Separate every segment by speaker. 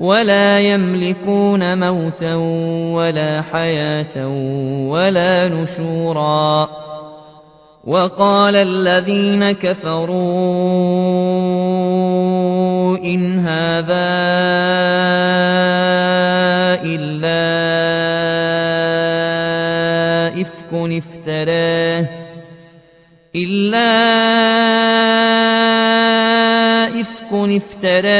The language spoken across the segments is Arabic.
Speaker 1: ولا يملكون موتا ولا حياة ولا نشورا. وقال الذين كفروا إن هذا إلا إفك افتراه. إلا إفك افتراه.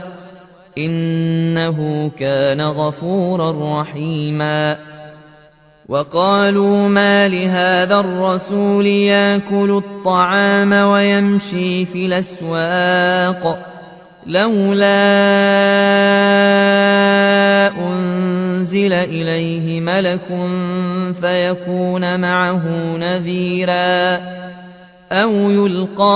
Speaker 1: إنه كان غفورا رحيما. وقالوا ما لهذا الرسول ياكل الطعام ويمشي في الأسواق لولا أنزل إليه ملك فيكون معه نذيرا أو يلقى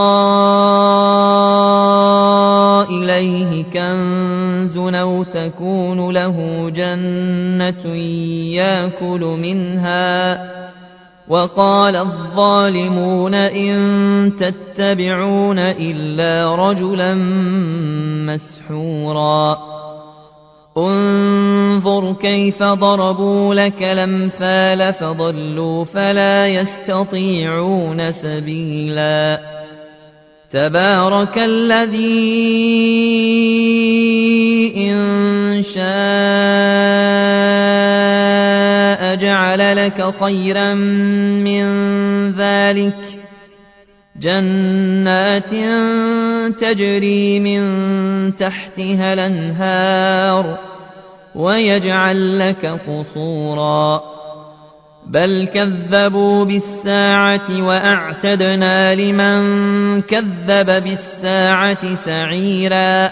Speaker 1: إليه كنز أو تكون له جنة ياكل منها. وقال الظالمون إن تتبعون إلا رجلا مسحورا. انظر كيف ضربوا لك الأمثال فضلوا فلا يستطيعون سبيلا. تبارك الذي شاء جعل لك خيرا من ذلك جنات تجري من تحتها الأنهار ويجعل لك قصورا بل كذبوا بالساعة وأعتدنا لمن كذب بالساعة سعيرا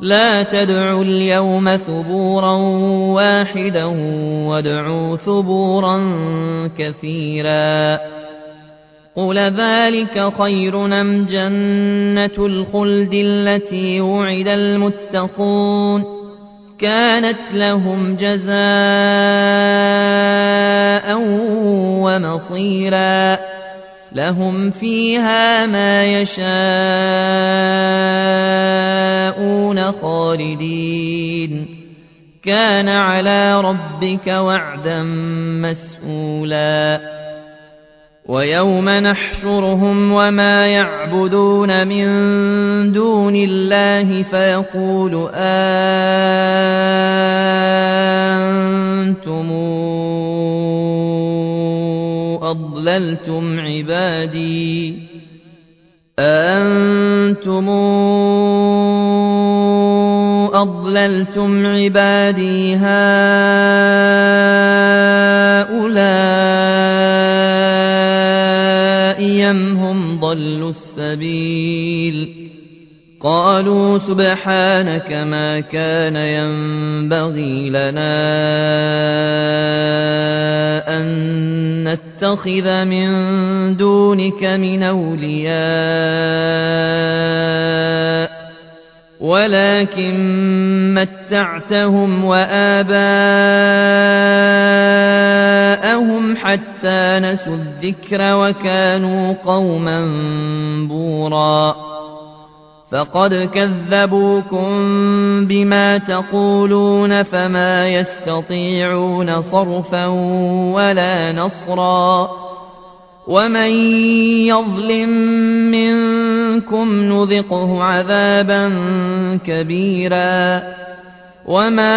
Speaker 1: لا تدعوا اليوم ثبورا واحدا وادعوا ثبورا كثيرا. قل ذلك خير أم جنة الخلد التي وعد المتقون؟ كانت لهم جزاء ومصيرا. لهم فيها ما يشاءون خالدين كان على ربك وعدا مسئولا ويوم نحشرهم وما يعبدون من دون الله فيقول أنتم أضللتم عبادي أنتم أضللتم عبادي هؤلاء أم هم ضلوا السبيل قالوا سبحانك ما كان ينبغي لنا أن نتخذ من دونك من أولياء ولكن متعتهم وآباءهم حتى نسوا الذكر وكانوا قوما بوراً. فقد كذبوكم بما تقولون فما يستطيعون صرفا ولا نصرا ومن يظلم منكم نذقه عذابا كبيرا وما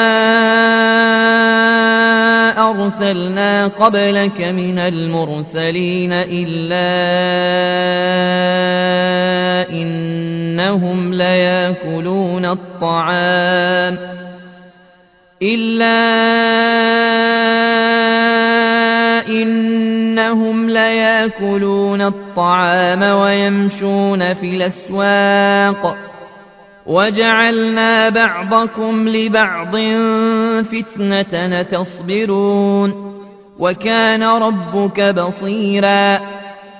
Speaker 1: أرسلنا قبلك من المرسلين إلا ليأكلون الطعام إلا إنهم ليأكلون الطعام ويمشون في الأسواق وجعلنا بعضكم لبعض فتنة تصبرون وكان ربك بصيرا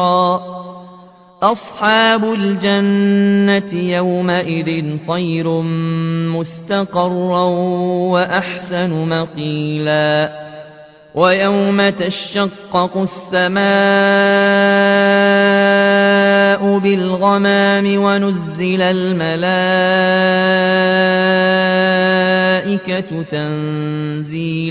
Speaker 1: منثورا أصحاب الجنة يومئذ خير مستقرا وأحسن مقيلا. ويوم تشقق السماء بالغمام ونزل الملائكة تنزيلا.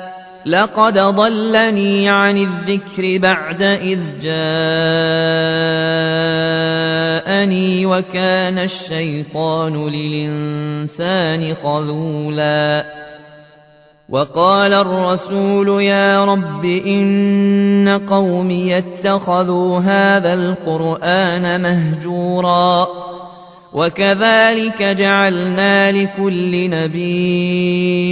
Speaker 1: لقد ضلني عن الذكر بعد إذ جاءني وكان الشيطان للإنسان خذولا. وقال الرسول يا رب إن قومي اتخذوا هذا القرآن مهجورا. وكذلك جعلنا لكل نبي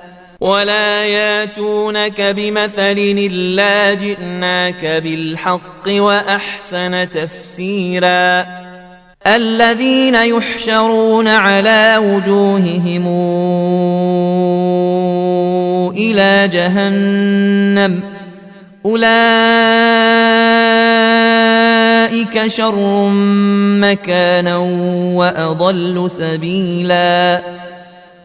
Speaker 1: ولا ياتونك بمثل إلا جئناك بالحق وأحسن تفسيرا الذين يحشرون على وجوههم إلى جهنم أولئك شر مكانا وأضل سبيلا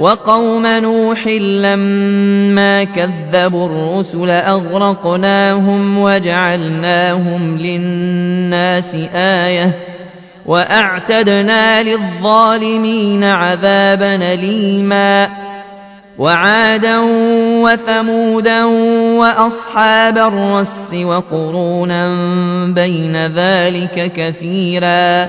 Speaker 1: وقوم نوح لما كذبوا الرسل أغرقناهم وجعلناهم للناس آية وأعتدنا للظالمين عذابا ليما وعادا وثمودا وأصحاب الرس وقرونا بين ذلك كثيرا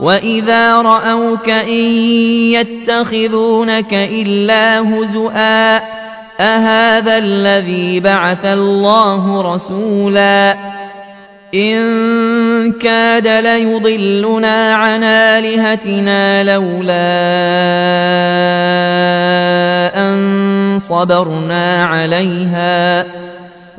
Speaker 1: وإذا رأوك إن يتخذونك إلا هزؤا أهذا الذي بعث الله رسولا إن كاد ليضلنا عن آلهتنا لولا أن صبرنا عليها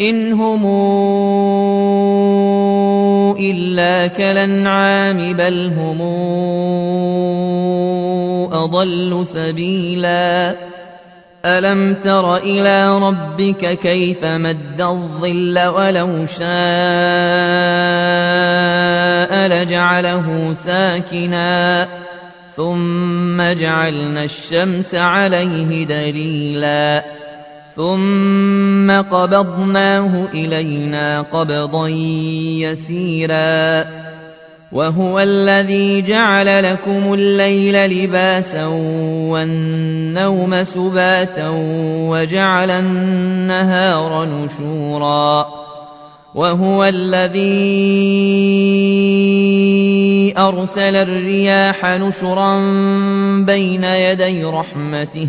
Speaker 1: إن هم إلا كالأنعام بل هم أضل سبيلا. ألم تر إلى ربك كيف مد الظل ولو شاء لجعله ساكنا؟ ثم جعلنا الشمس عليه دليلا. ثم قبضناه إلينا قبضا يسيرا. وهو الذي جعل لكم الليل لباسا والنوم سباتا وجعل النهار نشورا. وهو الذي أرسل الرياح نشرا بين يدي رحمته.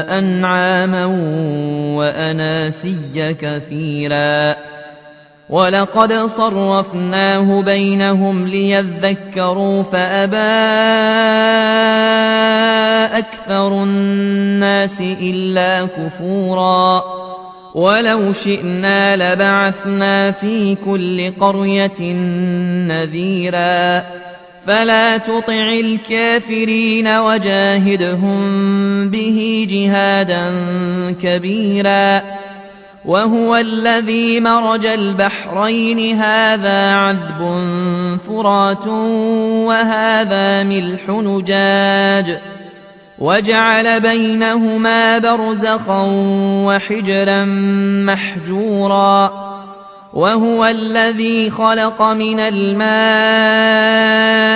Speaker 1: أنعاما وأناسيا كثيرا. ولقد صرفناه بينهم ليذكروا فأبى أكثر الناس إلا كفورا. ولو شئنا لبعثنا في كل قرية نذيرا. فلا تطع الكافرين وجاهدهم به جهادا كبيرا. وهو الذي مرج البحرين هذا عذب فرات وهذا ملح نجاج. وجعل بينهما برزخا وحجرا محجورا. وهو الذي خلق من الماء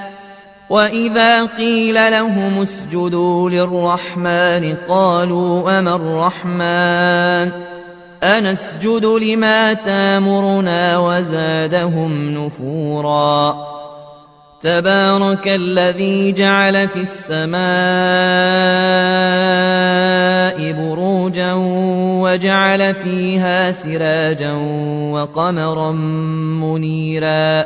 Speaker 1: وإذا قيل لهم اسجدوا للرحمن قالوا أما الرحمن أنسجد لما تامرنا وزادهم نفورا تبارك الذي جعل في السماء بروجا وجعل فيها سراجا وقمرا منيرا